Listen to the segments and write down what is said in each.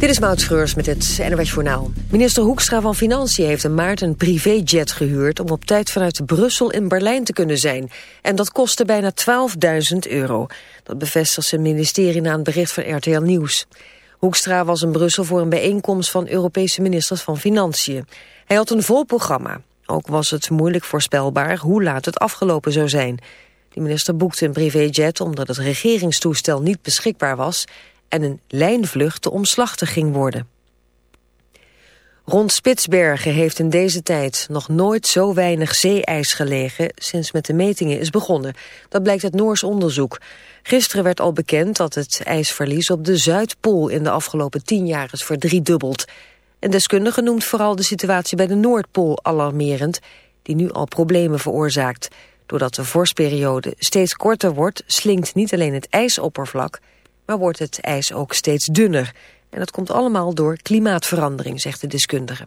Dit is Maud met het NWS Journaal. Minister Hoekstra van Financiën heeft in maart een privéjet gehuurd... om op tijd vanuit Brussel in Berlijn te kunnen zijn. En dat kostte bijna 12.000 euro. Dat bevestigt zijn ministerie na een bericht van RTL Nieuws. Hoekstra was in Brussel voor een bijeenkomst van Europese ministers van Financiën. Hij had een vol programma. Ook was het moeilijk voorspelbaar hoe laat het afgelopen zou zijn. De minister boekte een privéjet omdat het regeringstoestel niet beschikbaar was en een lijnvlucht te omslachtig ging worden. Rond Spitsbergen heeft in deze tijd nog nooit zo weinig zeeijs gelegen sinds met de metingen is begonnen. Dat blijkt uit Noors onderzoek. Gisteren werd al bekend dat het ijsverlies op de Zuidpool in de afgelopen tien jaar is verdriedubbeld. Een deskundige noemt vooral de situatie bij de Noordpool alarmerend, die nu al problemen veroorzaakt. Doordat de vorstperiode steeds korter wordt, slinkt niet alleen het ijsoppervlak, maar wordt het ijs ook steeds dunner. En dat komt allemaal door klimaatverandering, zegt de deskundige.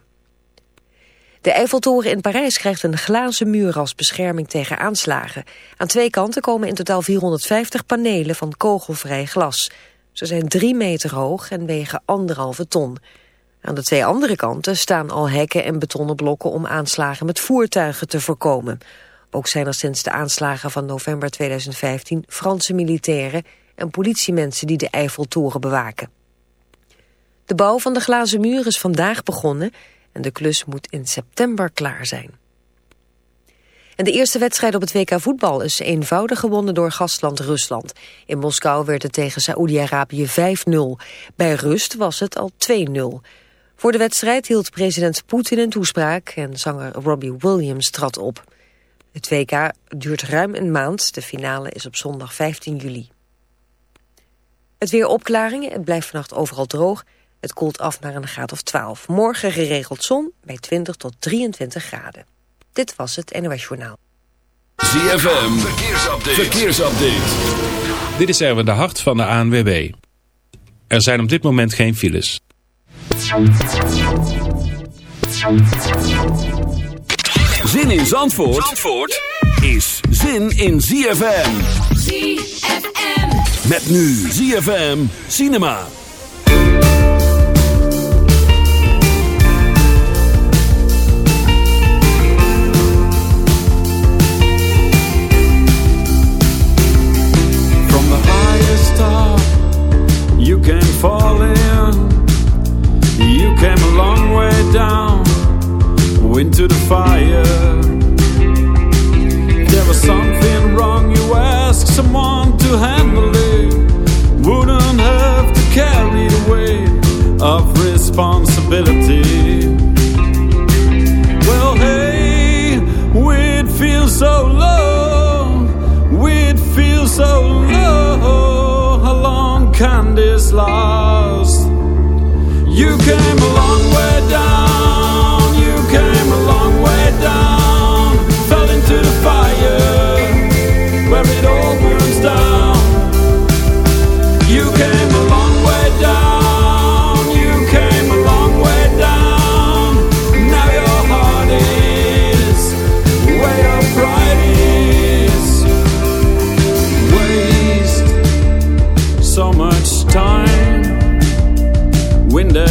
De Eiffeltoren in Parijs krijgt een glazen muur als bescherming tegen aanslagen. Aan twee kanten komen in totaal 450 panelen van kogelvrij glas. Ze zijn drie meter hoog en wegen anderhalve ton. Aan de twee andere kanten staan al hekken en betonnen blokken om aanslagen met voertuigen te voorkomen. Ook zijn er sinds de aanslagen van november 2015 Franse militairen en politiemensen die de Eiffeltoren bewaken. De bouw van de glazen muur is vandaag begonnen en de klus moet in september klaar zijn. En de eerste wedstrijd op het WK voetbal is eenvoudig gewonnen door gastland Rusland. In Moskou werd het tegen Saoedi-Arabië 5-0. Bij rust was het al 2-0. Voor de wedstrijd hield president Poetin een toespraak en zanger Robbie Williams trad op. Het WK duurt ruim een maand, de finale is op zondag 15 juli. Het weer opklaringen, het blijft vannacht overal droog. Het koelt af naar een graad of 12. Morgen geregeld zon bij 20 tot 23 graden. Dit was het NOS Journaal. ZFM, verkeersupdate. verkeersupdate. Dit is Erwin de Hart van de ANWB. Er zijn op dit moment geen files. Zin in Zandvoort, Zandvoort is zin in ZFM. ZFM. Met nu ZFM Cinema. From the highest top, you can fall in. You came a long way down, into the fire. There was something wrong, you ask someone to handle of responsibility. Well, hey, we'd feel so low, we'd feel so low. How long can this last? You came a long way down,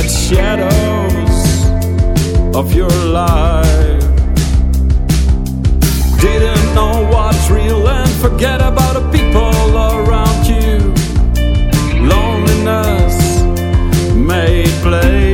the shadows of your life. Didn't know what's real and forget about the people around you. Loneliness made place.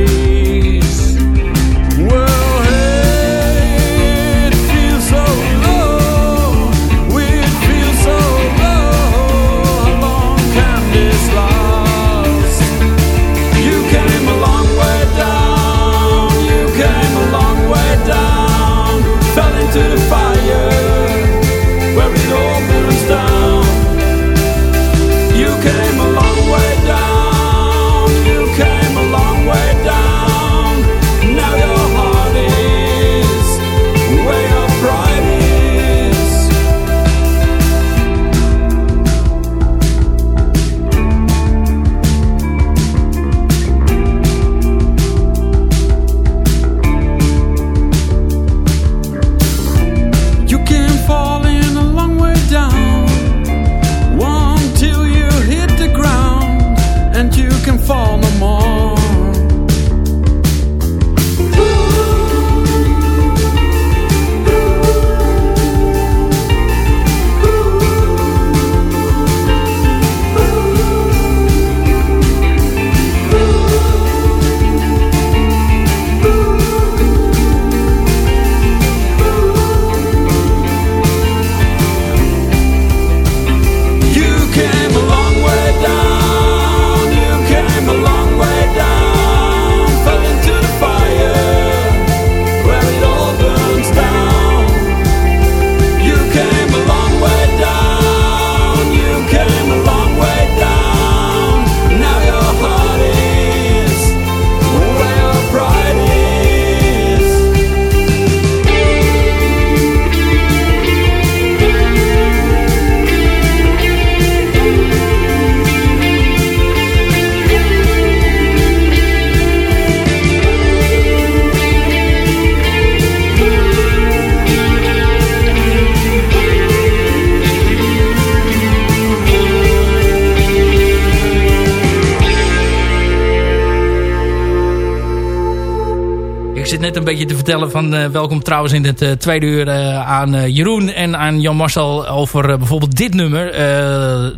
Vertellen van eh, welkom trouwens in het uh, tweede uur uh, aan Jeroen en aan Jan Marcel over bijvoorbeeld dit nummer.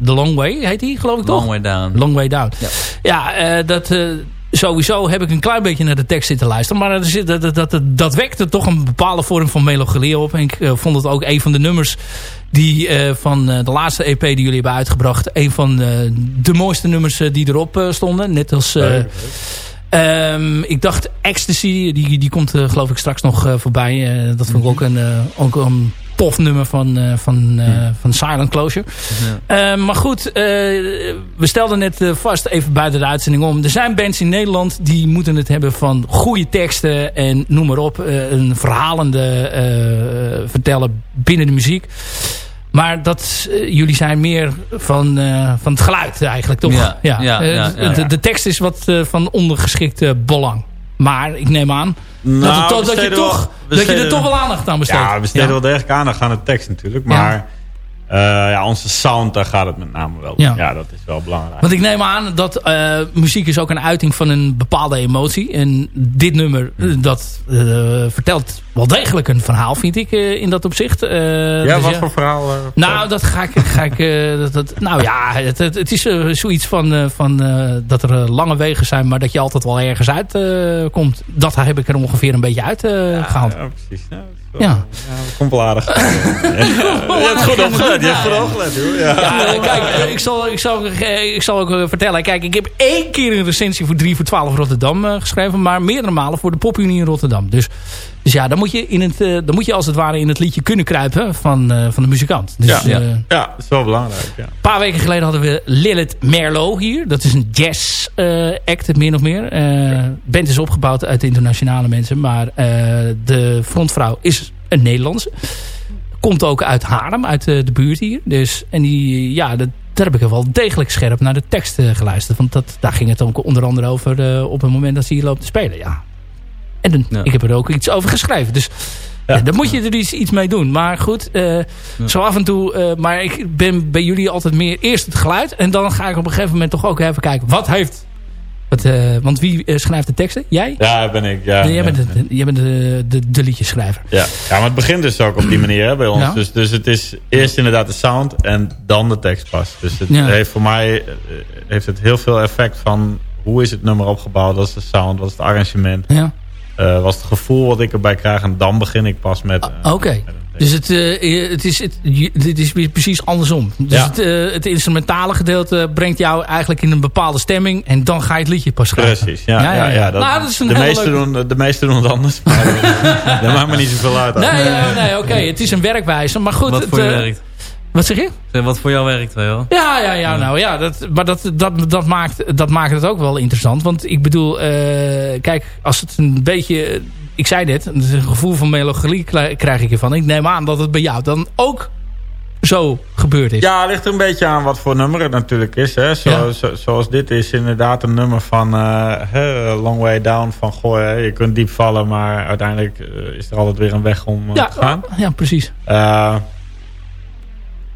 The Long Way heet die geloof ik toch? Long Way Down. Long Way Down. Ja, ja dat sowieso heb ik een klein beetje naar de tekst zitten luisteren. Maar dat, dat, dat, dat wekte toch een bepaalde vorm van melancholie op. En ik vond het ook een van de nummers die van de laatste EP die jullie hebben uitgebracht. Een van de mooiste nummers die erop stonden. Net als... Um, ik dacht Ecstasy, die, die komt uh, geloof ik straks nog uh, voorbij. Uh, dat vond ik ook een, ook een tof nummer van, van, ja. van Silent Closure. Ja. maar goed, we stelden net vast even buiten de uitzending om. Er zijn bands in Nederland die moeten het hebben van goede teksten en noem maar op. een verhalende vertellen binnen de muziek. Maar dat, uh, jullie zijn meer van, uh, van het geluid eigenlijk, toch? Ja, ja, ja, uh, ja, de, de, de, tekst is wat van ondergeschikt belang. Maar ik neem aan nou, dat, het, dat, je, toch, dat je er toch wel aandacht aan besteedt. Ja, we besteden wel degelijk aandacht aan de tekst natuurlijk. Maar ja, onze sound, daar gaat het met name wel ja. ja. dat is wel belangrijk. Want ik neem aan dat uh, muziek is ook een uiting van een bepaalde emotie. En dit nummer, dat uh, vertelt wel degelijk een verhaal, vind ik, in dat opzicht. ja, dus wat ja. voor verhaal? nou, dat ga ik... Ga ik dat, dat, nou ja, het, het, het is zoiets van, van dat er lange wegen zijn, maar dat je altijd wel ergens uit komt. Dat heb ik er ongeveer een beetje uit gehaald. Ja, precies. Nou, ja. ja komt wel aardig. je hebt goed opgelet. Je hebt goed opgelet, hoor. Ja. ja kijk, ik zal, ik, zal, ik zal ook vertellen. Kijk, ik heb één keer een recensie voor 3 voor 12 Rotterdam uh, geschreven. Maar meerdere malen voor de Popunie in Rotterdam. Dus, dus ja, dan moet, je in het, uh, dan moet je als het ware in het liedje kunnen kruipen van, uh, van de muzikant. Dus, ja, ja. ja, dat is wel belangrijk. Ja. Een paar weken geleden hadden we Lilith Merlot hier. Dat is een jazz act, meer of meer. band is opgebouwd uit internationale mensen. Maar de frontvrouw is een Nederlandse. Komt ook uit Haarlem, uit de, de buurt hier. Dus, en die, ja, dat, daar heb ik wel degelijk scherp naar de tekst uh, geluisterd. Want dat, daar ging het ook onder andere over uh, op het moment dat ze hier loopt te spelen. Ja. En ja. ik heb er ook iets over geschreven. Dus ja. dan moet je er iets, iets mee doen. Maar goed, uh, ja. zo af en toe... maar ik ben bij jullie altijd meer eerst het geluid. En dan ga ik op een gegeven moment toch ook even kijken. Wat heeft wat, uh, want wie schrijft de teksten? Jij? Ja, ben ik. Ja, nee, jij bent, de, jij bent de, de, de liedjeschrijver. Ja. ja, maar het begint dus ook op die manier hè, bij ons. Ja. Dus, dus het is eerst inderdaad de sound en dan de tekst pas. Dus het heeft voor mij heeft het heel veel effect van hoe is het nummer opgebouwd. Wat is de sound, wat is het arrangement. Ja. Uh, wat is het gevoel wat ik erbij krijg. En dan begin ik pas met... Oké. Okay. Dus het, uh, het is, het, dit is precies andersom. Dus ja. het, uh, het, instrumentale gedeelte brengt jou eigenlijk in een bepaalde stemming. En dan ga je het liedje pas schrijven. Precies, ja. ja, ja, ja. Dat, nou, dat is een de, meeste leuke... doen, de meeste doen het anders. Maar dat maakt me niet zoveel uit. Nee, nee, nee oké. Okay. Het is een werkwijze. Maar goed. Wat het, voor je werkt. Wat zeg je? Wat voor jou werkt wel. Ja, ja, ja, nou ja, dat, maar dat, dat, dat, maakt, dat maakt het ook wel interessant. Want ik bedoel, uh, kijk, als het een beetje, ik zei net, een gevoel van melancholie krijg ik ervan. Ik neem aan dat het bij jou dan ook zo gebeurd is. Ja, het ligt er een beetje aan wat voor nummer het natuurlijk is. Hè. Zo, ja. zo, zoals dit is inderdaad een nummer van uh, Long Way Down. Van goh, hè, je kunt diep vallen, maar uiteindelijk uh, is er altijd weer een weg om ja, te gaan. Ja, precies.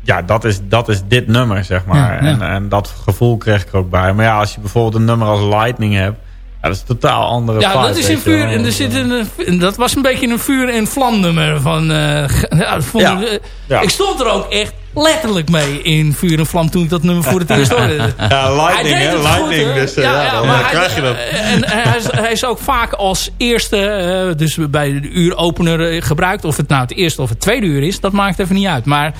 Ja, dat is, dat is dit nummer, zeg maar. Ja, ja. En, en dat gevoel kreeg ik ook bij. Maar ja, als je bijvoorbeeld een nummer als Lightning hebt... Ja, dat is een totaal andere Ja, vibe, dat is een vuur. En er zit een, dat was een beetje een vuur- en vlam nummer. Van, uh, ja, vond ja. Ik, uh, ik stond er ook echt letterlijk mee in vuur en vlam toen ik dat nummer voor het eerst hoorde. ja, Lightning, hè? Lightning. Goed, dus, uh, ja, dan maar krijg je dat. En hij is, hij is ook vaak als eerste, dus bij de uuropener gebruikt. Of het nou het eerste of het tweede uur is, dat maakt even niet uit. Maar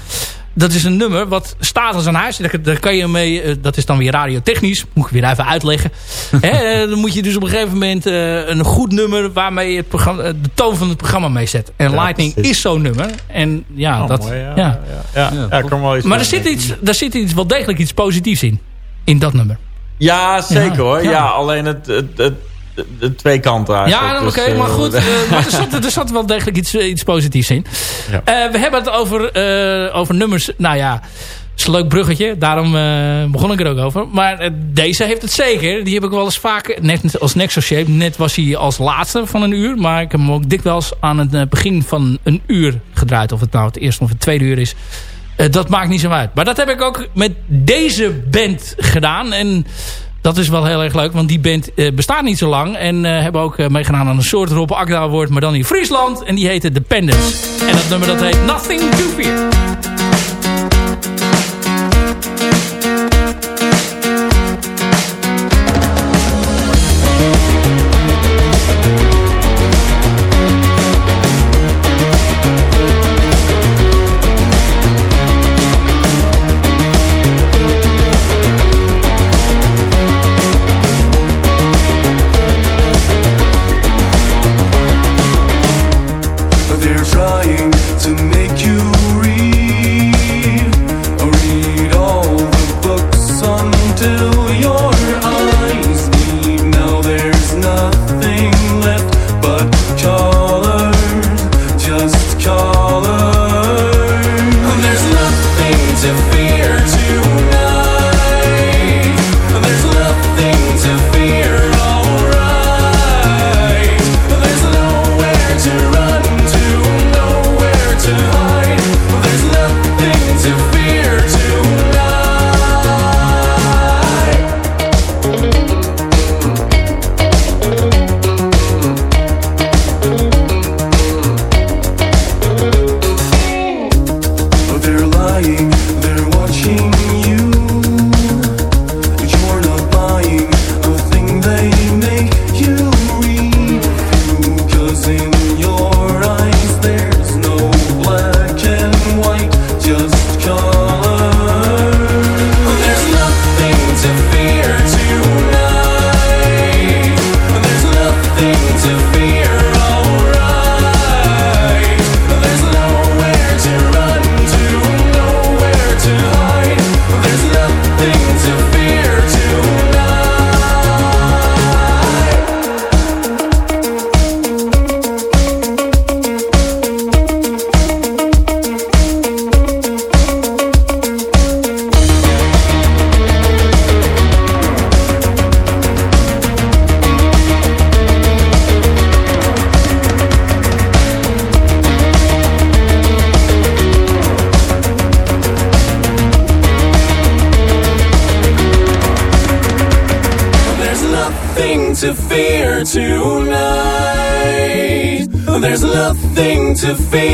dat is een nummer wat staat als een huis. Daar, daar kan je mee, dat is dan weer radiotechnisch. Moet ik weer even uitleggen. He, dan moet je dus op een gegeven moment uh, een goed nummer waarmee je het programma, de toon van het programma mee zet. En ja, Lightning precies. is zo'n nummer. En ja, oh, dat. Mooi, ja, ja. ja, kan wel iets maar er zit, iets, er zit iets, wel degelijk iets positiefs in. In dat nummer. Ja, zeker hoor. Ja, alleen het, het, het de, de, twee kanten eigenlijk. Ja, oké, okay, dus, maar goed. Uh, maar er, zat, er zat wel degelijk iets, iets positiefs in. Ja. Uh, we hebben het over, uh, over nummers. Nou ja, is een leuk bruggetje. Daarom begon ik er ook over. Maar deze heeft het zeker. Die heb ik wel eens vaak, net als Nexus Shape. Net was hij als laatste van een uur. Maar ik heb hem ook dikwijls aan het begin van een uur gedraaid. Of het nou het eerste of het tweede uur is. dat maakt niet zo uit. Maar dat heb ik ook met deze band gedaan. En dat is wel heel erg leuk, want die band bestaat niet zo lang. En hebben ook meegedaan aan een soort Rob Agda Award, maar dan in Friesland. En die heette Dependence. En dat nummer dat heet Nothing to Fear. to feel.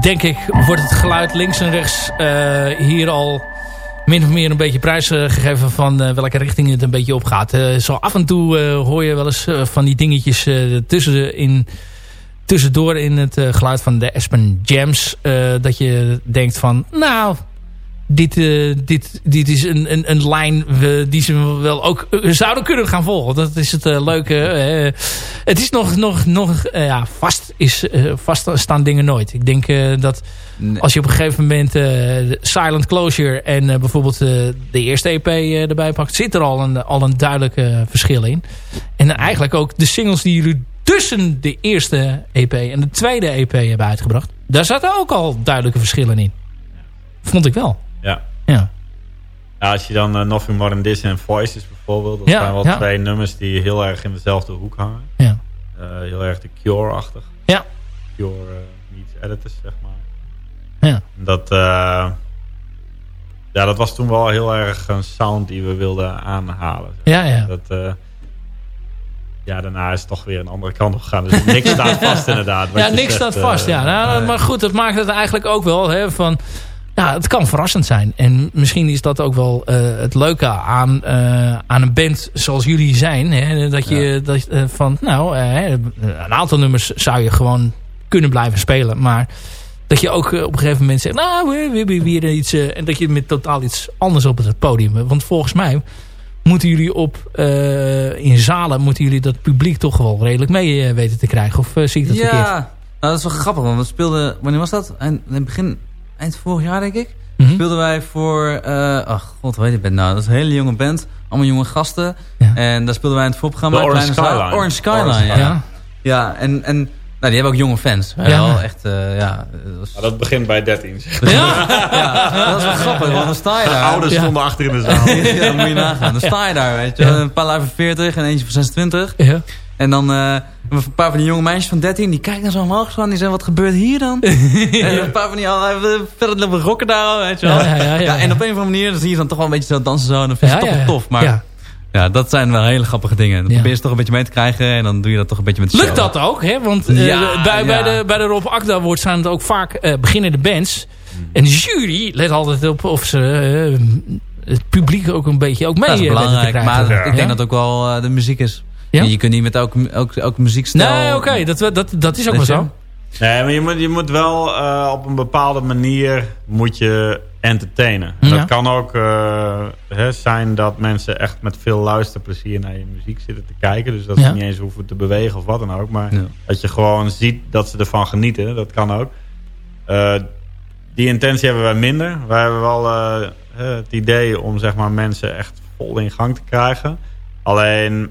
Denk ik, wordt het geluid links en rechts hier al min of meer een beetje prijs gegeven van welke richting het een beetje op gaat. zo af en toe hoor je wel eens van die dingetjes tussen in, tussendoor in het geluid van de Aspen Jams. dat je denkt van, nou, dit, dit, dit is een, een, een lijn die ze wel ook zouden kunnen gaan volgen. Dat is het leuke. het is nog, nog, nog ja, vast, is, vast staan dingen nooit. Ik denk dat als je op een gegeven moment Silent Closure en bijvoorbeeld de eerste EP erbij pakt, zit er al een, al een duidelijk verschil in. En eigenlijk ook de singles die jullie tussen de eerste EP en de tweede EP hebben uitgebracht, daar zaten ook al duidelijke verschillen in. Vond ik wel. Ja. ja. ja als je dan uh, Nothing More Than This en Voices bijvoorbeeld. Dat zijn wel twee nummers die heel erg in dezelfde hoek hangen. Ja. Uh, heel erg de Cure-achtig. Ja. Cure uh, meets editors, zeg maar. Ja. Dat, ja, dat was toen wel heel erg een sound die we wilden aanhalen. Ja, ja. Dat, ja, daarna is het toch weer een andere kant op gegaan. Dus niks staat vast inderdaad. Ja, niks staat vast. ja. Nou, maar goed, dat maakt het eigenlijk ook wel. Hè, van, ja, het kan verrassend zijn. En misschien is dat ook wel uh, het leuke aan, uh, aan een band zoals jullie zijn. Hè? Dat je ja. dat, uh, van, nou, een aantal nummers zou je gewoon kunnen blijven spelen. Maar dat je ook op een gegeven moment zegt, nou, we hebben weer iets. en dat je met totaal iets anders op het podium. Want volgens mij moeten jullie op, in zalen, moeten jullie dat publiek toch wel redelijk mee weten te krijgen. Of zie ik dat ja, verkeerd? Ja, nou, dat is wel grappig. Want we speelden, wanneer was dat? In het begin eind vorig jaar, denk ik. Mm -hmm. Speelden wij voor... Uh, ach, god, weet ik ben nou. Dat is een hele jonge band. Allemaal jonge gasten. Ja. En daar speelden wij in het voorprogramma. Orange Skyline. Orange Skyline, Orange ja. ja. Ja, en... en nou, die hebben ook jonge fans. Ja. Wel, echt, uh, ja, dat, was... dat, begint bij 13. Zeg. Ja? ja, dat is wel grappig, want dan sta je daar. De ouders stonden achter in de zaal. ja, dan moet je nagaan. Dan sta je daar, weet je. Een paar lui van 40 en eentje van 26. Ja. En dan uh, een paar van die jonge meisjes van 13, die kijken dan zo omhoog en die zeggen, wat gebeurt hier dan? en een paar van die al verder we rocken daar, weet je wel. Ja, ja, ja, ja, en op een of andere manier dan zie je dan toch wel een beetje zo dansen zo en dan vind je het toch wel tof. Maar ja. dat zijn wel hele grappige dingen. Dan probeer je ze toch een beetje mee te krijgen en dan doe je dat toch een beetje met de Lukt dat ook, hè? Want uh, bij, bij, de, bij de Rob Akda wordt zijn het ook vaak uh, beginnende bands. En de jury let altijd op of ze het publiek ook een beetje ook mee dat is belangrijk, te maar ik denk dat ook wel de muziek is. Ja? Je kunt niet met elke, elke, elke muziekstijl... Nee, oké, okay, dat, dat, dat is ook wel zo. Nee, maar je moet, je moet wel uh, op een bepaalde manier moet je entertainen. Ja. Dat kan ook uh, hè, zijn dat mensen echt met veel luisterplezier naar je muziek zitten te kijken. Dus dat ze niet eens hoeven te bewegen of wat dan ook. Maar ja. dat je gewoon ziet dat ze ervan genieten. Dat kan ook. Uh, die intentie hebben wij minder. Wij hebben wel het idee om zeg maar, mensen echt vol in gang te krijgen. Alleen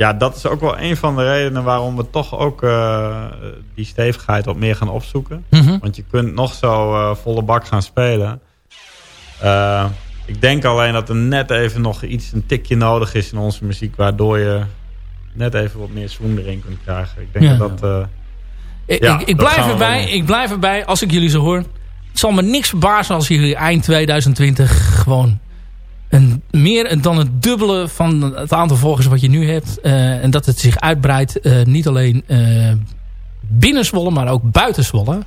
ja, dat is ook wel een van de redenen waarom we toch ook uh, die stevigheid wat meer gaan opzoeken. Mm -hmm. Want je kunt nog zo uh, volle bak gaan spelen. Uh, ik denk alleen dat er net even nog iets, een tikje nodig is in onze muziek... waardoor je net even wat meer swing erin kunt krijgen. Ik denk ja. dat dat... ik, ja, ik, ik blijf erbij, ik blijf erbij, als ik jullie zo hoor... Het zal me niks verbazen als jullie eind 2020 gewoon een, meer dan het dubbele van het aantal volgers wat je nu hebt. Uh, en dat het zich uitbreidt uh, niet alleen uh, binnen Zwolle, maar ook buiten Zwolle.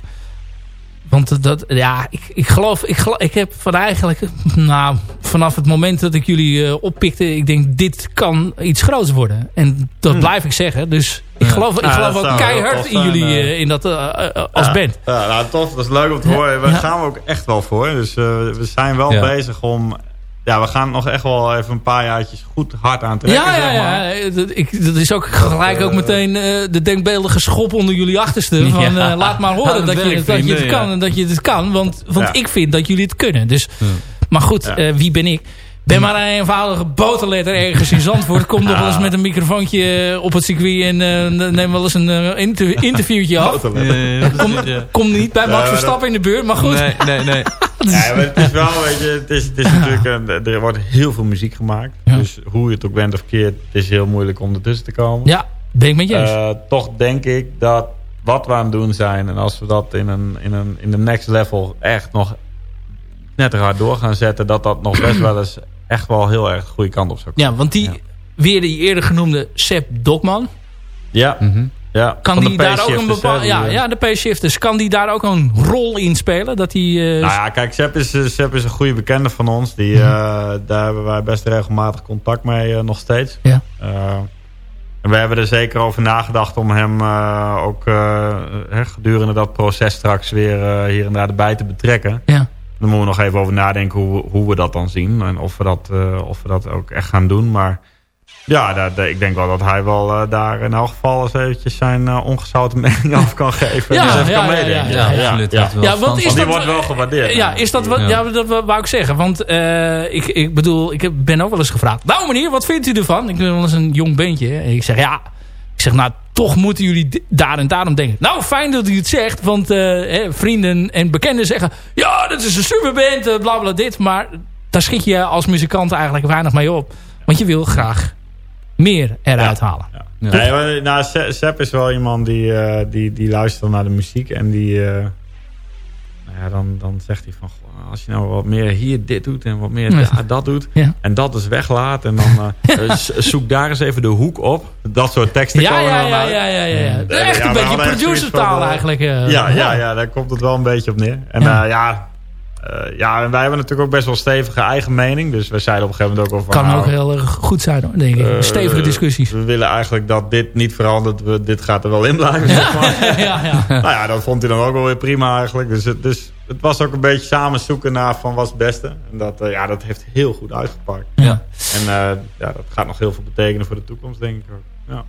Want dat, ja, ik, ik geloof, ik, geloof, ik heb van eigenlijk, nou, vanaf het moment dat ik jullie oppikte, ik denk, dit kan iets groots worden. En dat hmm. blijf ik zeggen. Dus ik geloof, ik geloof ook keihard in jullie, in dat als ja, band. Ja, nou tof, dat is leuk om te horen. We gaan er ook echt wel voor. Dus we zijn wel bezig om ja, we gaan nog echt wel even een paar jaartjes goed hard aan trekken. Ja, ja, ja. Zeg maar. dat, ik, dat is ook gelijk ook meteen uh, de denkbeeldige schop onder jullie achterste. Van, ja. uh, laat maar horen dat, dat, je, dat je het kan en dat je het kan. Want, want ik vind dat jullie het kunnen. Dus, Maar goed, uh, wie ben ik? Ben maar een eenvoudige boterletter ergens in Zandvoort. Kom nog wel eens met een microfoontje op het circuit en uh, neem wel eens een uh, inter interviewtje af. kom, kom niet bij Max Verstappen in de buurt, maar goed. Nee, nee, nee. Ja, maar het is wel, weet je, het is, het is natuurlijk een, er wordt heel veel muziek gemaakt. Ja. Dus hoe je het ook bent of keert, het is heel moeilijk om ertussen te komen. Ja, ben ik met je uh, Toch denk ik dat wat we aan het doen zijn, en als we dat in, een, in, een, in de next level echt nog net hard door gaan zetten, dat dat nog best wel eens echt wel heel erg de goede kant op zou komen. Ja, want die, ja. weer die eerder genoemde Sepp Dokman. Ja. Mm -hmm. Ja, kan die daar ook een bepaalde... Ja, ja, de P-shifters. Kan die daar ook een rol in spelen? Dat die, uh, nou ja, kijk, Sepp is, Sepp is een goede bekende van ons. Die, uh, daar hebben wij best regelmatig contact mee uh, nog steeds. Ja. en we hebben er zeker over nagedacht om hem ook gedurende dat proces straks weer hier en daar erbij te betrekken. Ja. Dan moeten we nog even over nadenken hoe, hoe we dat dan zien. En of we dat, of we dat ook echt gaan doen. Maar ja, ik denk wel dat hij wel uh, daar in elk geval eens eventjes zijn uh, ongezouten mening af kan geven. Ja, dus even ja, kan meedenken. Ja, ja, absoluut. Ja, ja, want is die wordt wel gewaardeerd. Ja, is dat wat, ja. dat wou ik zeggen. Want uh, ik, ik bedoel, ik ben ook wel eens gevraagd. Nou meneer, wat vindt u ervan? Ik ben wel eens een jong beentje. En ik zeg ja, ik zeg nou toch moeten jullie daar en daarom denken. Nou, fijn dat u het zegt. Want hè, vrienden en bekenden zeggen... Ja, dat is een superband, bla bla dit. Maar daar schiet je als muzikant eigenlijk weinig mee op. Want je wil graag meer eruit ja. halen. Ja. Nee, nou, Sepp is wel iemand die, uh, die, die luistert naar de muziek. En die, uh, nou ja, dan, dan zegt hij van... Als je nou wat meer hier dit doet en wat meer dat doet. Ja. En dat dus weglaat. En dan uh, zoek daar eens even de hoek op. Dat soort teksten ja, komen ja, dan ja, uit. ja, ja, ja. Echt een beetje producertaal eigenlijk. ja, ja, ja, daar komt het wel een beetje op neer. En ja uh, ja, en wij hebben natuurlijk ook best wel stevige eigen mening. Dus wij zeiden op een gegeven moment ook al van... Kan nou, ook heel erg goed zijn, hoor, denk ik. Uh, Stevige discussies. We willen eigenlijk dat dit niet verandert. We, dit gaat er wel in blijven, ja. zeg maar. ja, ja. nou ja, dat vond hij dan ook wel weer prima eigenlijk. Dus het, dus het was ook een beetje samen zoeken naar van wat het beste. En dat, uh, ja, dat heeft heel goed uitgepakt. Ja. En ja, dat gaat nog heel veel betekenen voor de toekomst, denk ik ook.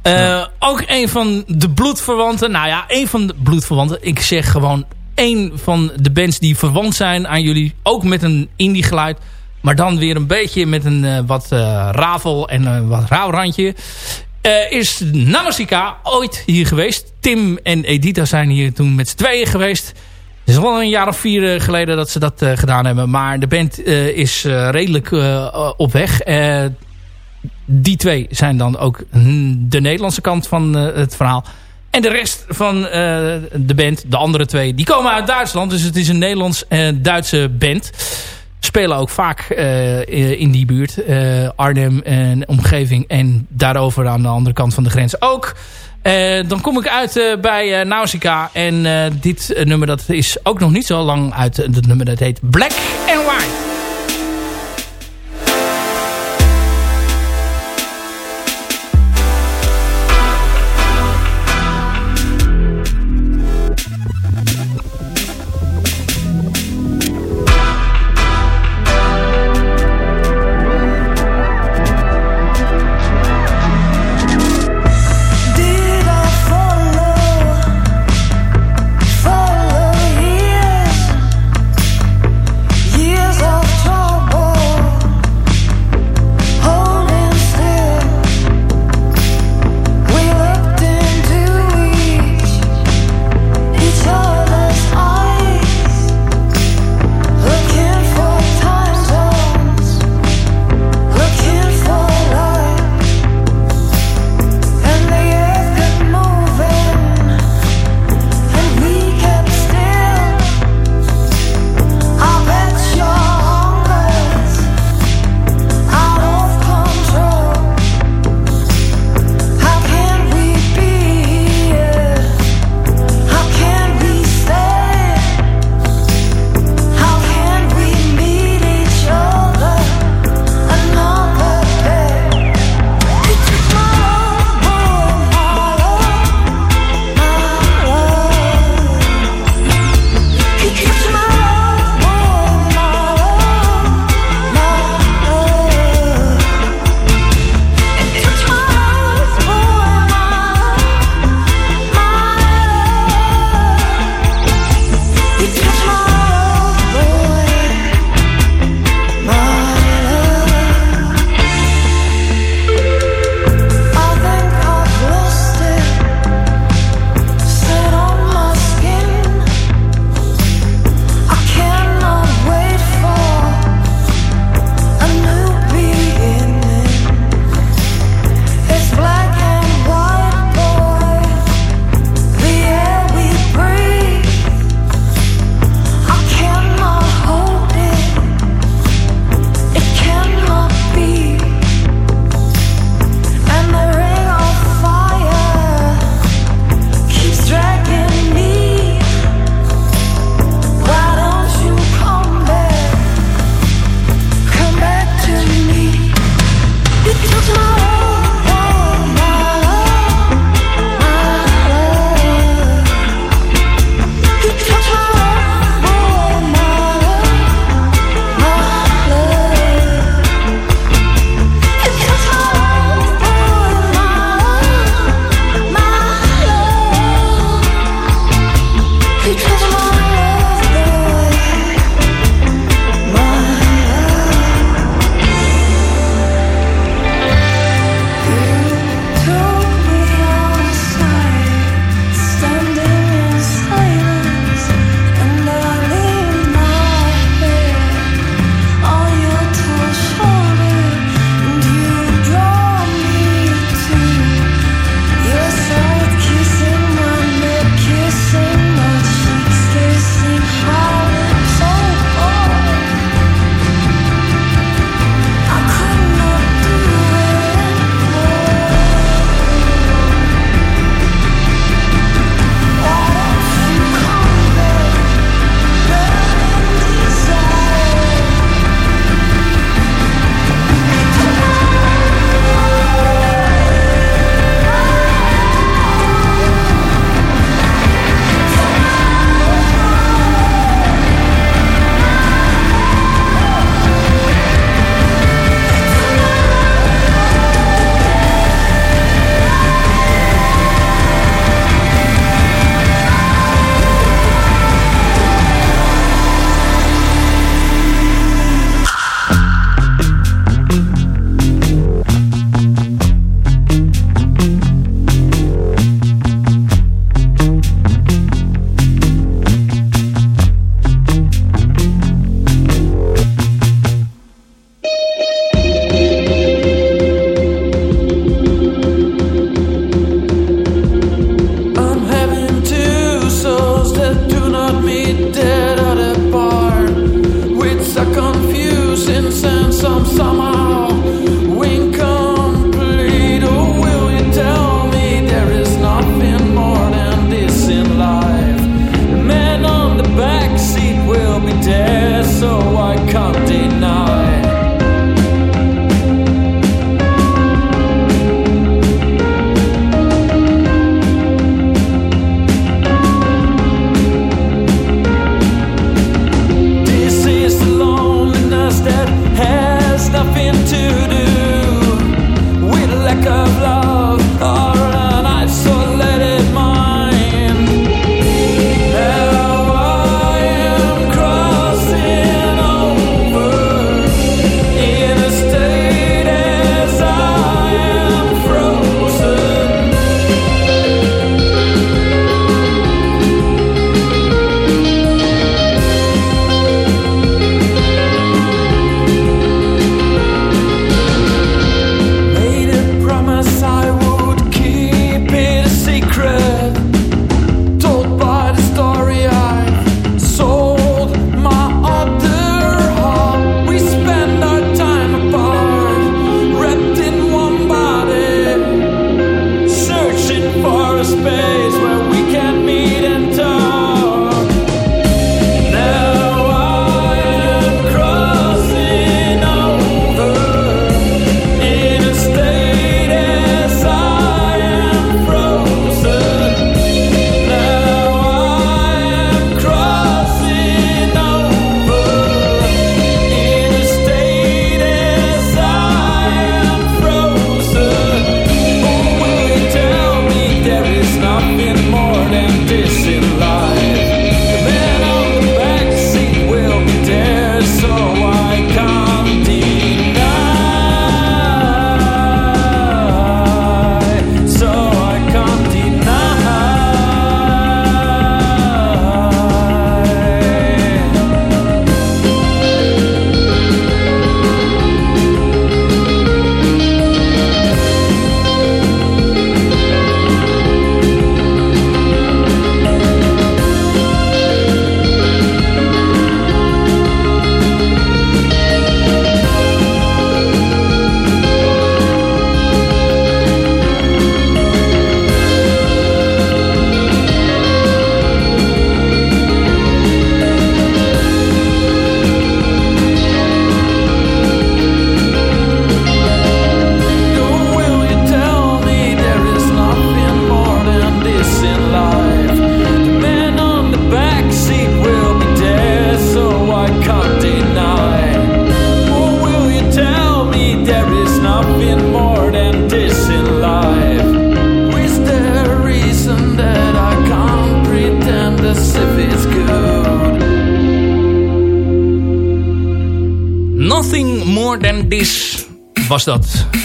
Ja. Uh, ook een van de bloedverwanten. Nou ja, een van de bloedverwanten. Ik zeg gewoon een van de bands die verwant zijn aan jullie. Ook met een indie geluid. Maar dan weer een beetje met een uh, wat uh, ravel en een wat rauw randje. Uh, is Namasika ooit hier geweest. Tim en Edita zijn hier toen met z'n tweeën geweest. Het is al een jaar of vier geleden dat ze dat gedaan hebben. Maar de band is redelijk op weg. die twee zijn dan ook de Nederlandse kant van het verhaal. En de rest van uh, de band, de andere twee, die komen uit Duitsland. Dus het is een Nederlands-Duitse band. Spelen ook vaak uh, in die buurt. Arnhem en omgeving. En daarover aan de andere kant van de grens ook. dan kom ik uit bij Nausicaa. En dit nummer dat is ook nog niet zo lang uit. Het nummer dat heet Black and White.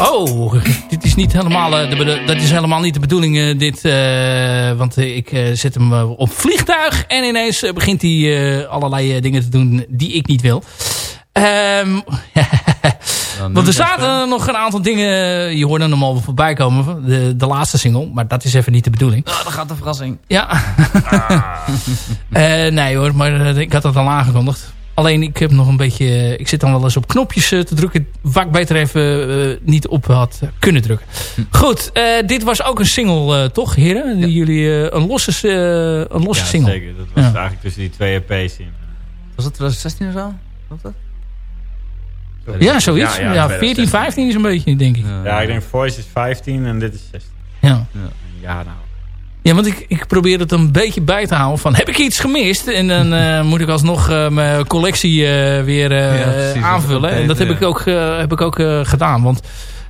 Oh, dit is niet helemaal, de, dat is helemaal niet de bedoeling. dit, want ik zet hem op vliegtuig. En ineens begint hij allerlei dingen te doen die ik niet wil. Um, want er zaten nog een aantal dingen. Je hoorde hem al voorbij komen. De, de laatste single. Maar dat is even niet de bedoeling. Oh, dat gaat de verrassing. Ja. Ah. uh, nee hoor. Maar ik had dat al aangekondigd. Alleen ik heb nog een beetje... Ik zit dan wel eens op knopjes te drukken... waar ik beter even uh, niet op had kunnen drukken. Hm. Goed, uh, dit was ook een single, uh, toch heren? Ja. Jullie een losse, een losse ja, single. zeker. Dat was ja. eigenlijk tussen die twee EP's in. Was dat 2016 of zo? Klopt dat? Ja, zoiets. Ja, ja, 14, 15 is een beetje, denk ik. Ja, ik denk Voice is 15 en dit is 16. Ja. Ja, nou. Ja, want ik, ik probeer het een beetje bij te houden van... heb ik iets gemist? En dan uh, moet ik alsnog uh, mijn collectie uh, weer ja, precies, aanvullen. En dat heb ik ook, heb ik ook gedaan. Want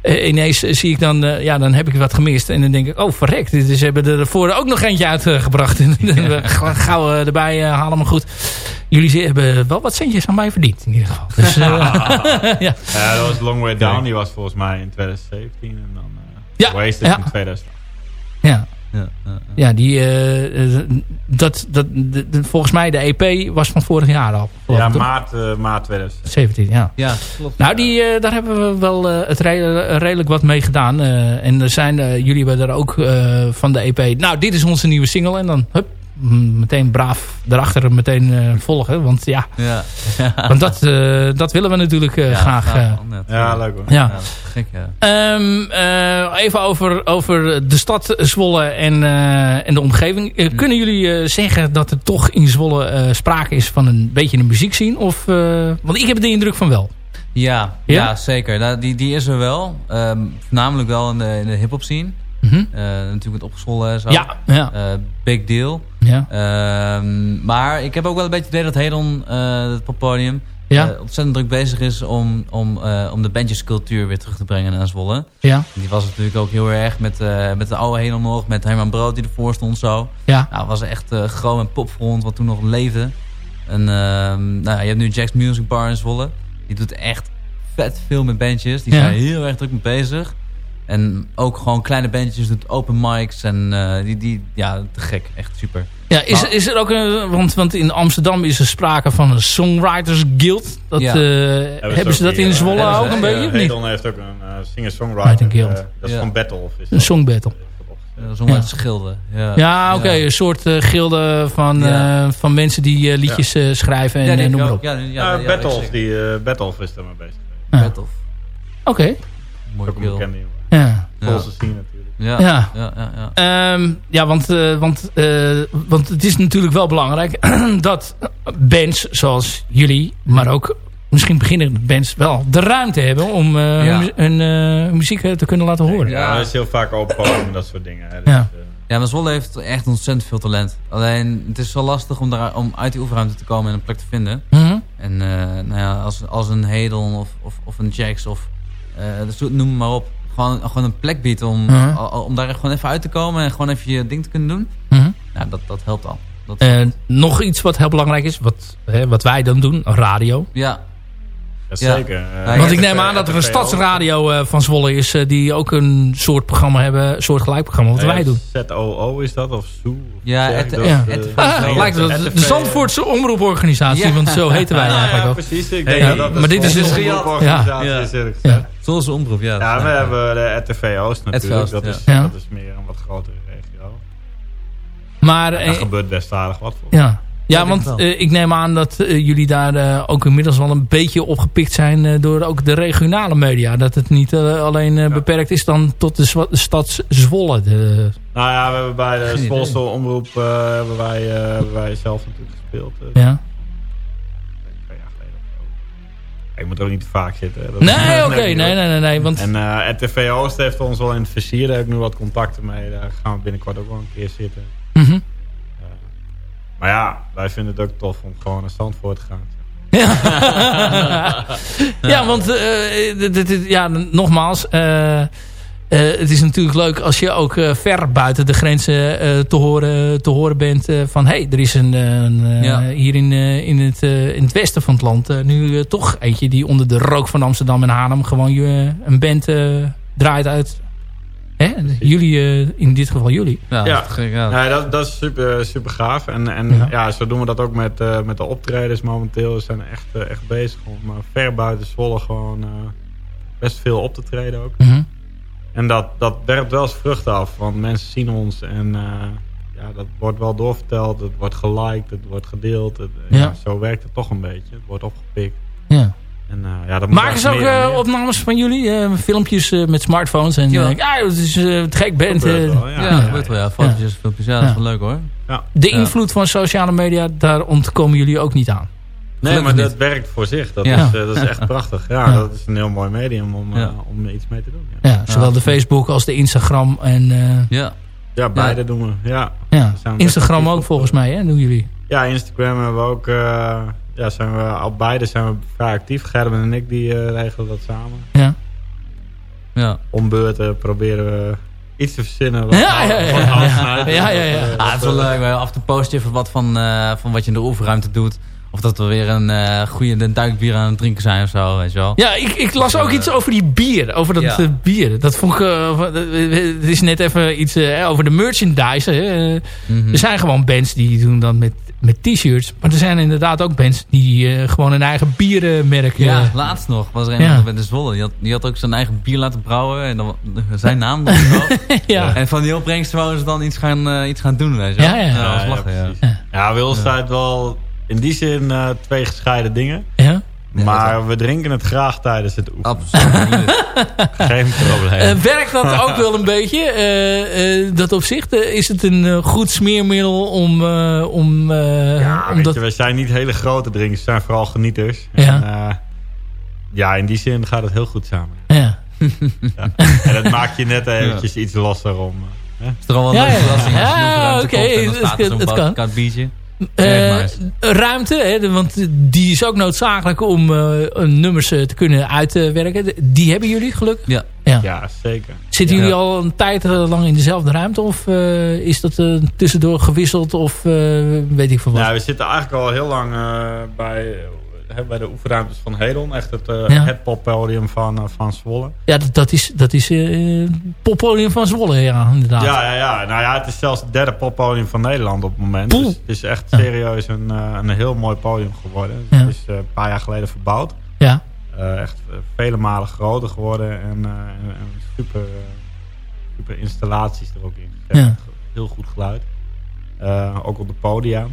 ineens zie ik dan... ja, dan heb ik wat gemist. En dan denk ik... oh, verrekt. Dus ze hebben er voor ook nog eentje uitgebracht. Ja. Gauw erbij halen, maar goed. Jullie hebben wel wat centjes aan mij verdiend in ieder geval. Dus, ja. ja, dat was Long Way Down. Die was volgens mij in 2017. En dan ja, Wasted ja. in 2000. Ja. Ja, ja, ja. die, uh, dat, dat, de, de, volgens mij de EP was van vorig jaar al. Ja, maart, uh, maart 2017. ja. Ja, klopt. Nou, die, uh, daar hebben we wel het re redelijk wat mee gedaan. en er zijn, jullie hebben er ook van de EP... Nou, dit is onze nieuwe single. En dan, hup, meteen braaf erachter meteen uh, volgen. Want ja, ja. want dat, uh, dat willen we natuurlijk uh, ja, graag. ja, leuk hoor. Ja. gek, ja. Um, even over, over de stad Zwolle en, en de omgeving. Hm. Kunnen jullie zeggen dat er toch in Zwolle sprake is van een beetje een muziekscene? Of, want ik heb de indruk van wel. Ja, ja? ja zeker. Nou, die, die is er wel. Um, voornamelijk wel in de, in de hip-hop scene. Mm -hmm. uh, natuurlijk met opgezwollen en zo. Ja, ja. Uh, big deal. Ja. Uh, maar ik heb ook wel een beetje het idee dat Hedon, uh, het poppodium, ja. ontzettend druk bezig is om, om, om de bandjescultuur weer terug te brengen naar Zwolle. Ja. Die was natuurlijk ook heel erg met, met de oude Hedon nog, met Herman Brood die ervoor stond zo. Ja. Nou, was echt uh, gewoon een popfront wat toen nog leefde. En ehm, nou, je hebt nu Jack's Music Bar in Zwolle. Die doet echt vet veel met bandjes. Die zijn heel erg druk mee bezig. En ook gewoon kleine bandjes doet open mics. En uh, die, die, ja, te gek. Echt super. Ja, is, is er ook een, want, want in Amsterdam is er sprake van een Songwriters Guild. Dat, ja. uh, hebben, hebben ze dat in Zwolle ook een beetje? Uh, Hedon heeft ook een uh, singer-songwriter Guild. dat is ja. van Battle. Is een song battle. Ja, Songwriters gilde. Ja, ja oké. Okay, een soort gilde van, van mensen die liedjes schrijven en, en noem maar op. Ja, ja, Battle, die, Battle is er maar bezig. Battle. Oké. Okay. Mooi bekende ja. Volgens ja. zien natuurlijk. Ja, ja. ja, ja, ja. Um, ja want, uh, want, uh, want het is natuurlijk wel belangrijk dat bands zoals jullie, maar ook misschien beginnende bands wel de ruimte hebben om uh, ja. hun, hun muziek te kunnen laten horen. Ja, dat is heel vaak open en dat soort dingen. Hè. Dus, ja. Ja, maar Zwolle heeft echt ontzettend veel talent. Alleen, het is wel lastig om, daar, om uit die oefenruimte te komen en een plek te vinden. Mm -hmm. En nou ja, als, als een Hedon of, of, of een Jax of noem maar op gewoon, gewoon een plek biedt om, uh -huh. om daar gewoon even uit te komen en gewoon even je ding te kunnen doen. Uh -huh. Ja, dat, dat helpt al. Dat uh, nog iets wat heel belangrijk is, wat, hè, wat wij dan doen, radio. Ja. Jazeker. Ja. Want ik neem aan dat er een stadsradio van Zwolle is die ook een soort programma hebben, een soort gelijk programma wat wij doen. ZOO is dat of Zoo? Ja, het, ja. Het, ah, lijkt wel de Zandvoortse omroeporganisatie, want zo heten wij eigenlijk ook. precies. Ik denk dat maar dit is dus omroeporganisatie omroep, ja. Ja, we hebben de RTV Oost natuurlijk. Oost, dat, is, ja. dat is meer een wat grotere regio. Maar, daar gebeurt best aardig wat voor. Ja, ja, want uh, ik neem aan dat uh, jullie daar uh, ook inmiddels wel een beetje opgepikt zijn door ook de regionale media. Dat het niet alleen ja. beperkt is dan tot de, de stad Zwolle. De... Nou ja, we hebben bij de Zwolse omroep hebben wij, hebben wij zelf natuurlijk gespeeld. ja. Ik moet er ook niet te vaak zitten. Dat nee, oké. Okay. Nee, nee, nee, nee. Want... En uh, RTV Oost heeft ons wel in het versier. Daar heb ik nu wat contacten mee. Daar gaan we binnenkort ook wel een keer zitten. Mm -hmm. uh, maar ja, wij vinden het ook tof om gewoon naar Zandvoort te gaan. Ja, ja want uh, ja, nogmaals... het is natuurlijk leuk als je ook ver buiten de grenzen te, horen, te horen bent van... hé, hey, er is een, een hier in, in, het, in het westen van het land nu toch eentje die onder de rook van Amsterdam en Haarlem gewoon een band draait uit Hè? Jullie, uh, in dit geval jullie. Ja, ja. ja. dat, dat is super, super gaaf. En, en ja. zo doen we dat ook met, uh, met de optredens momenteel. We zijn echt, uh, echt bezig om ver buiten Zwolle gewoon best veel op te treden ook. Mm -hmm. En dat, dat werpt wel eens vruchten af. Want mensen zien ons en ja, dat wordt wel doorverteld. Het wordt geliked, het wordt gedeeld. Het, ja. zo werkt het toch een beetje. Het wordt opgepikt. Ja. En, uh, ja, Maken ze ook uh, opnames van jullie? Uh, filmpjes met smartphones? En, ja. ja, het is het gek band. ja, ja, dat wel. Ja, fotootjes, filmpjes. Ja, dat is wel leuk hoor. Ja. De invloed van sociale media, daar ontkomen jullie ook niet aan. Nee, maar dat werkt voor zich. Dat, is, dat is echt prachtig. Ja, dat is een heel mooi medium om, om iets mee te doen. Ja, zowel de Facebook als de Instagram. En, ja. ja, beide doen we. Ja. Ja. Instagram ook volgens mij, hè? Doen jullie? Ja, Instagram hebben we ook ja, zijn we al beide zijn we vrij actief. Gerben en ik die uh, regelen dat samen. Ja. ja. Om beurten proberen we iets te verzinnen. Wat ja, ja, ja, ja. ja, ja, ja. Ah, het is wel leuk. Af en toe post je even wat van, uh, van wat je in de oefenruimte doet. Of dat we weer een uh, goede duikbier aan het drinken zijn of zo, weet je wel. Ja, ik, ik las ook iets over die bier. Over dat ja. bier. Dat vond ik... Uh, het is net even iets uh, over de merchandise. Mm -hmm. Er zijn gewoon bands die doen dan met met t-shirts. Maar er zijn inderdaad ook bands die uh, gewoon een eigen bierenmerk... Uh, ja, laatst nog was er een ja. bij de Zwolle. Die had, die had ook zijn eigen bier laten brouwen. En dan, zijn naam dan ja. En van die opbrengst wouden ze dan iets gaan, uh, iets gaan doen. Weet je ja, ja. ja, dat lachen, ja. Ja, Wils staat wel in die zin twee gescheiden dingen. Ja. Maar we drinken het graag tijdens het oefenen. Absoluut. Geen probleem. Uh, werkt dat ook wel een beetje? Uh, uh, dat opzicht? is het een goed smeermiddel om... om ja, om dat... je, we zijn niet hele grote drinkers. We zijn vooral genieters. Ja. En, ja, in die zin gaat het heel goed samen. Ja. ja. En dat maakt je net eventjes iets losser om... Is er al wel ja, een verrassing ja, ja, oké. Okay. Het, het kan. biertje. Uh, ruimte, hè, want die is ook noodzakelijk om uh, nummers te kunnen uitwerken. Die hebben jullie gelukkig? Ja, ja. ja zeker. Zitten ja. jullie al een tijd lang in dezelfde ruimte? Of uh, is dat tussendoor gewisseld? Of weet ik veel wat? Nou, we zitten eigenlijk al heel lang bij bij de oefenruimtes van Hedon. Echt het, uh, ja. het poppodium van, uh, van Zwolle. Ja, dat, dat is, dat is uh, poppodium van Zwolle, ja, inderdaad. Ja, ja, ja. Nou ja, het is zelfs het derde poppodium van Nederland op het moment. Dus het is echt serieus een, een heel mooi podium geworden. Het is een paar jaar geleden verbouwd. Ja. echt vele malen groter geworden. En, en super, super installaties er ook in. Ja. Heel goed geluid. ook op de podia.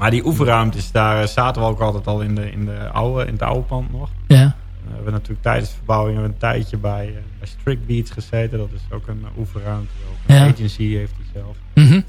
Maar die oefenruimtes, daar zaten we ook altijd al in, de, in, de oude, in het oude pand nog. Ja. Uh, we hebben natuurlijk tijdens de verbouwing een tijdje bij, uh, bij Strict Beats gezeten. Dat is ook een oefenruimte. Ook een agency heeft hij zelf. Mm -hmm.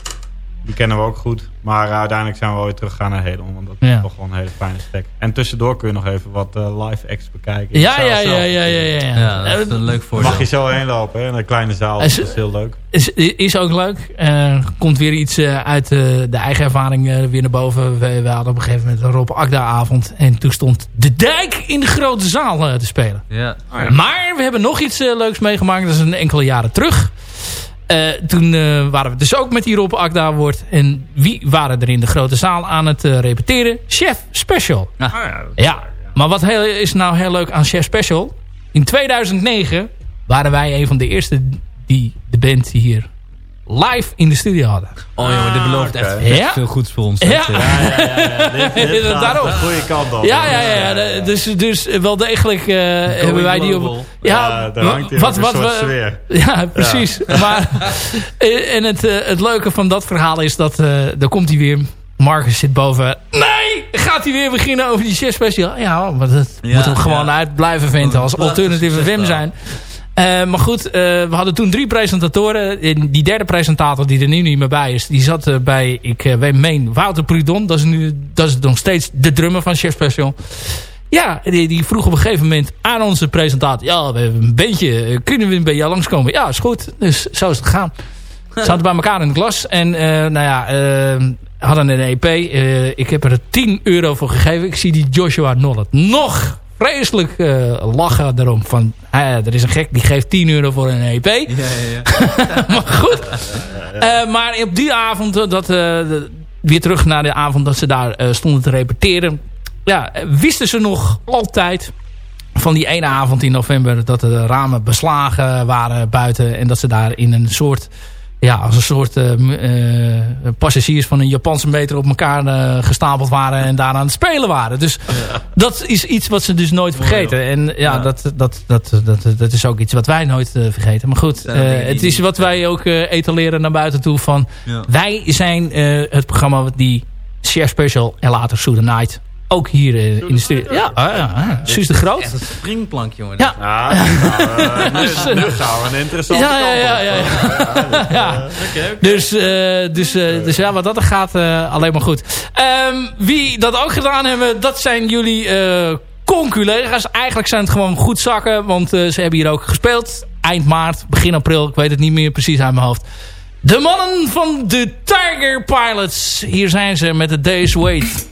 Die kennen we ook goed. Maar uh, uiteindelijk zijn we wel weer teruggegaan naar Hedon. Want dat is toch wel een hele fijne stek. En tussendoor kun je nog even wat uh, live acts bekijken. Ja, ja, ja, ja, ja, ja, ja. dat is een leuk voordeel. Mag je zo heen lopen, hè? In een kleine zaal. dat is heel leuk. Is, is ook leuk. Uh, komt weer iets uit de eigen ervaring weer naar boven. We, we, hadden op een gegeven moment een Rob Akda avond. En toen stond de dijk in de grote zaal te spelen. Ja. Oh, ja. Maar we hebben nog iets leuks meegemaakt. Dat is een enkele jaren terug. Uh, toen uh, waren we dus ook met die Rob Akda woord. En wie waren er in de grote zaal aan het uh, repeteren? Chef Special. Ah, ja, ja, maar wat heel, is nou heel leuk aan Chef Special? In 2009 waren wij een van de eerste die de band hier live in de studio hadden. Oh jongen, dit belooft echt, echt ja? veel goeds voor ons. Ja, ja, ja. ja, Dit, dit Daarom. de goede kant op. Ja, ja, ja. ja. Dus, dus wel degelijk uh, hebben wij die op... Ja, daar hangt hier wat, wat we, sfeer. Ja, precies. Maar, en het, uh, het leuke van dat verhaal is dat... Uh, daar komt hij weer... Marcus zit boven. Nee! Gaat hij weer beginnen over die chef special? Ja, maar dat moeten we gewoon uit blijven vinden als alternatieve FM zijn. Uh, maar goed, uh, we hadden toen drie presentatoren. Die derde presentator die er nu niet meer bij is... die zat uh, bij, ik meen, Wouter Prudon. Dat is, nu, dat is nog steeds de drummer van Chef Special. Ja, die, vroeg op een gegeven moment aan onze presentator... ja, we hebben een bandje, kunnen we bij jou langskomen? Ja, is goed. Dus zo is het gegaan. Ze zaten bij elkaar in de klas. En nou ja, hadden een EP. ik heb er 10 euro voor gegeven. Ik zie die Joshua Nollet nog vreselijk lachen daarom. Van, er is een gek die geeft 10 euro voor een EP. Ja, ja, ja. maar goed. maar op die avond, dat, weer terug naar de avond dat ze daar stonden te repeteren. Ja, wisten ze nog altijd van die ene avond in november dat de ramen beslagen waren buiten. En dat ze daar in een soort, ja, als een soort uh, uh, passagiers van een Japanse meter op elkaar uh, gestapeld waren. En daar aan het spelen waren. Dus dat is iets wat ze dus nooit vergeten. En ja, ja. Dat, dat, dat, dat, dat is ook iets wat wij nooit vergeten. Maar goed, het is wat wij ook etaleren naar buiten toe van... Wij zijn het programma die Share Special en later Sue the Night ook hier uh, in de studio. Ja, ah, ja, Suus de Groot. Echt een springplank, jongen. Ja. nou, dus, nu gaan we een interessante ja, ja, ja, ja, ja. ja. Dus, uh, dus, uh, dus ja, wat dat er gaat, alleen maar goed. Um, wie dat ook gedaan hebben, dat zijn jullie conculega's. Eigenlijk zijn het gewoon goed zakken, want ze hebben hier ook gespeeld. Eind maart, begin april, ik weet het niet meer precies uit mijn hoofd. De mannen van de Tiger Pilots. Hier zijn ze met de Days Wait.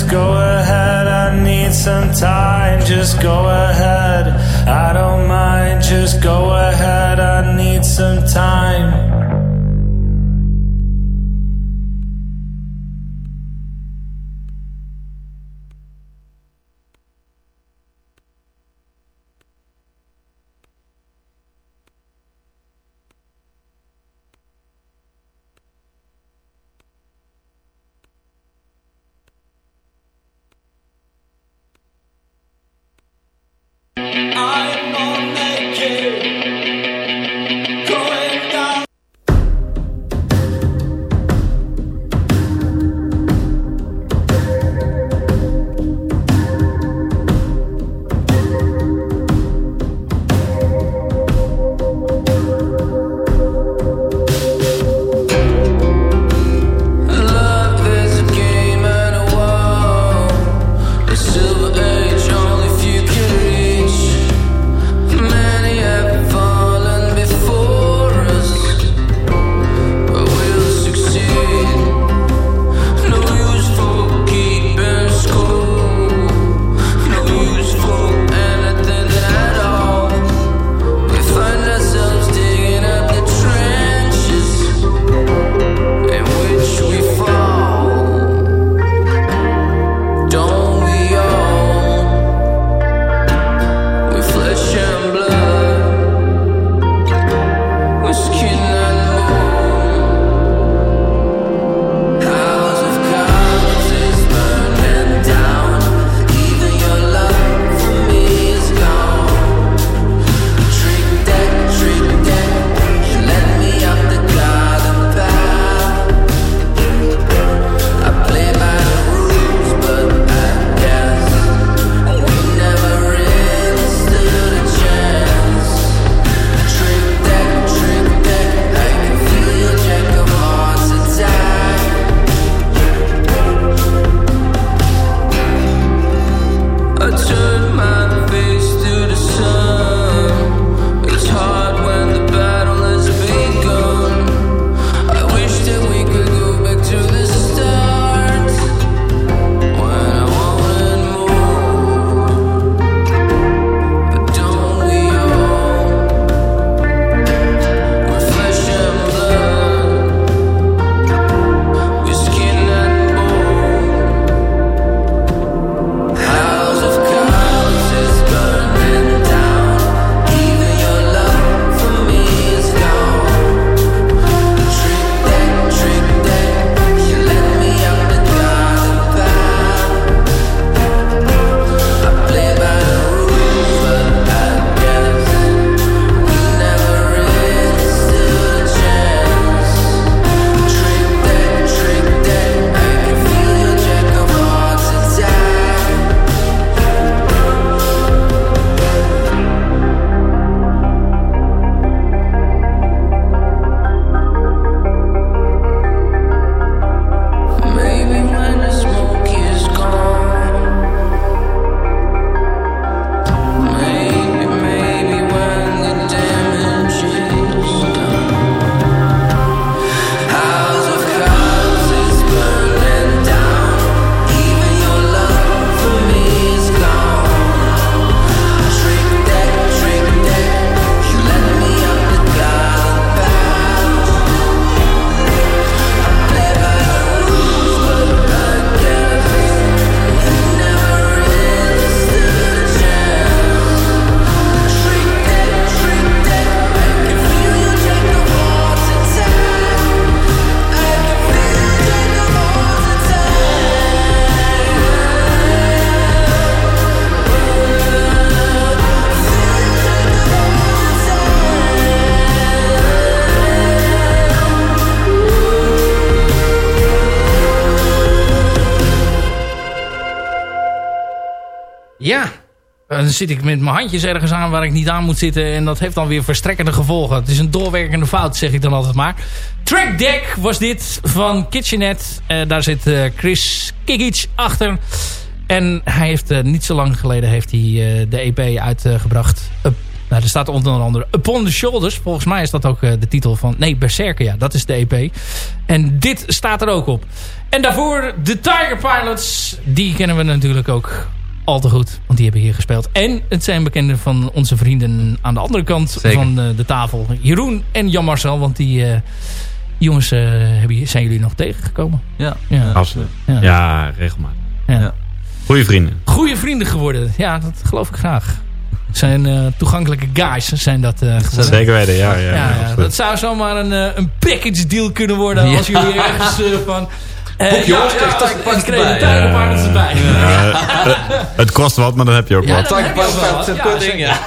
Go ahead. I need some time. Just go ahead. I don't mind. Just go ahead. I need some time. Zit ik met mijn handjes ergens aan waar ik niet aan moet zitten. En dat heeft dan weer verstrekkende gevolgen. Het is een doorwerkende fout, zeg ik dan altijd maar. Track Deck was dit van Kitchenette. Uh, daar zit uh, Chris Kikic achter. En hij heeft uh, niet zo lang geleden heeft hij, de EP uitgebracht. Nou, er staat onder andere Upon the Shoulders. Volgens mij is dat ook de titel van... Nee, Berserker, ja, dat is de EP. En dit staat er ook op. En daarvoor de Tiger Pilots. Die kennen we natuurlijk ook al te goed. Want die hebben hier gespeeld. En het zijn bekenden van onze vrienden aan de andere kant van de tafel. Jeroen en Jan Marcel. Want die jongens uh, hebben, zijn jullie nog tegengekomen? Ja, ja. absoluut. Ja, ja regelmatig. Ja. Goeie vrienden. Goeie vrienden geworden. Ja, dat geloof ik graag. Zijn uh, toegankelijke guys zijn dat uh, Zeker weten, ja. ja, ja, dat zou zomaar een, een package deal kunnen worden als jullie ergens van... Uh, jongens, ja, ja, ik kreeg de tuigenpaarders erbij. het kost wat, maar dan heb je ook wat. Tuigenpaarders ja.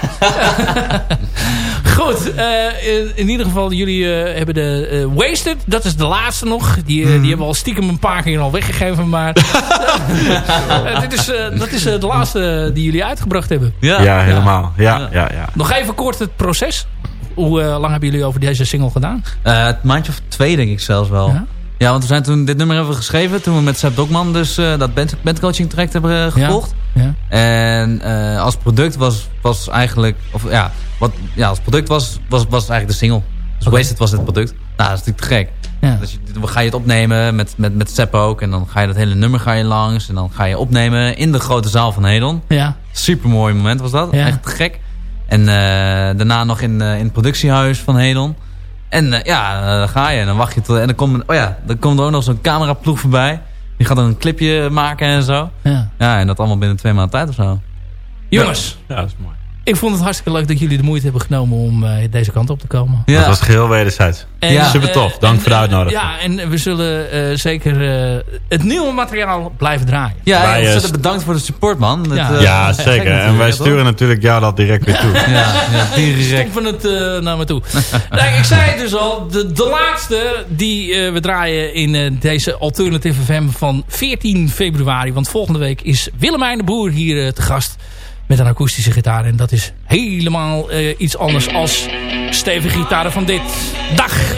Goed, uh, in, in, ieder geval, jullie uh, hebben de uh, Wasted. Dat is de laatste nog. Die, mm. die hebben we al stiekem een paar keer al weggegeven. Maar dit is, dat is de laatste die jullie uitgebracht hebben. Ja, ja helemaal. Ja, ja. Ja, Nog even kort het proces. Hoe lang hebben jullie over deze single gedaan? het maandje of twee denk ik zelfs wel. Ja? Ja, want we zijn toen dit nummer hebben geschreven. Toen we met Seb Dokman dus uh, dat band, bandcoaching traject hebben gevolgd. Ja, ja. En uh, als product was, was eigenlijk... Of ja, wat, ja, als product was, was, was eigenlijk de single. Dus okay. Wasted was het product. Nou, dat is natuurlijk te gek. Ja. Dus je, ga je het opnemen met, met, met Sepp ook. En dan ga je dat hele nummer ga je langs. En dan ga je opnemen in de grote zaal van Hedon. Ja. Super mooi moment was dat. Echt te gek. En uh, daarna nog in, in het productiehuis van Hedon. En uh, ja, dan ga je en dan wacht je tot... En dan komt, oh ja, dan komt er ook nog zo'n cameraploeg voorbij. Die gaat dan een clipje maken en zo. Ja. ja, en dat allemaal binnen twee maanden tijd of zo. Jongens. Ja, dat is mooi. Ik vond het hartstikke leuk dat jullie de moeite hebben genomen om uh, deze kant op te komen. Ja. Dat was geheel wederzijds. ja. Super tof. Dank voor de uitnodiging. Ja, en we zullen uh, zeker uh, het nieuwe materiaal blijven draaien. Ja, wij, en bedankt voor de support, man. Ja, het, ja zeker. En wij sturen natuurlijk jou dat direct weer toe. ja, ja, direct. van het naar me toe. ik zei het dus al, de, de laatste die we draaien in deze Alternative FM van 14 februari. Want volgende week is Willemijn de Boer hier te gast met een akoestische gitaar. En dat is helemaal uh, iets anders als stevige gitaren van dit. Dag!